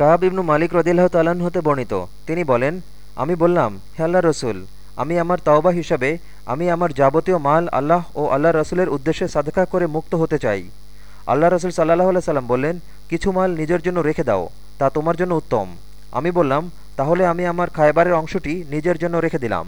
কাব ইবনু মালিক রদিল্লাহ তালান হতে বর্ণিত। তিনি বলেন, আমি বললাম, হে আল্লাহ রসুল, আমি আমার তাওবা হিসাবে, আমি আমার যাবতীয় মাল আল্লাহ ও আল্লাহ রসুলের উদ্দেশ্যে সাদকা করে মুক্ত হতে চাই। আল্লাহ রসুল সাল্লাহ আল্লাহ সাল্লাম বললেন, কিছু মাল নিজের জন্য রেখে দাও, তা তোমার জন্য উত্তম। আমি বললাম, তাহলে আমি আমার খায়বারের অংশটি নিজের জন্য রেখে দিলাম।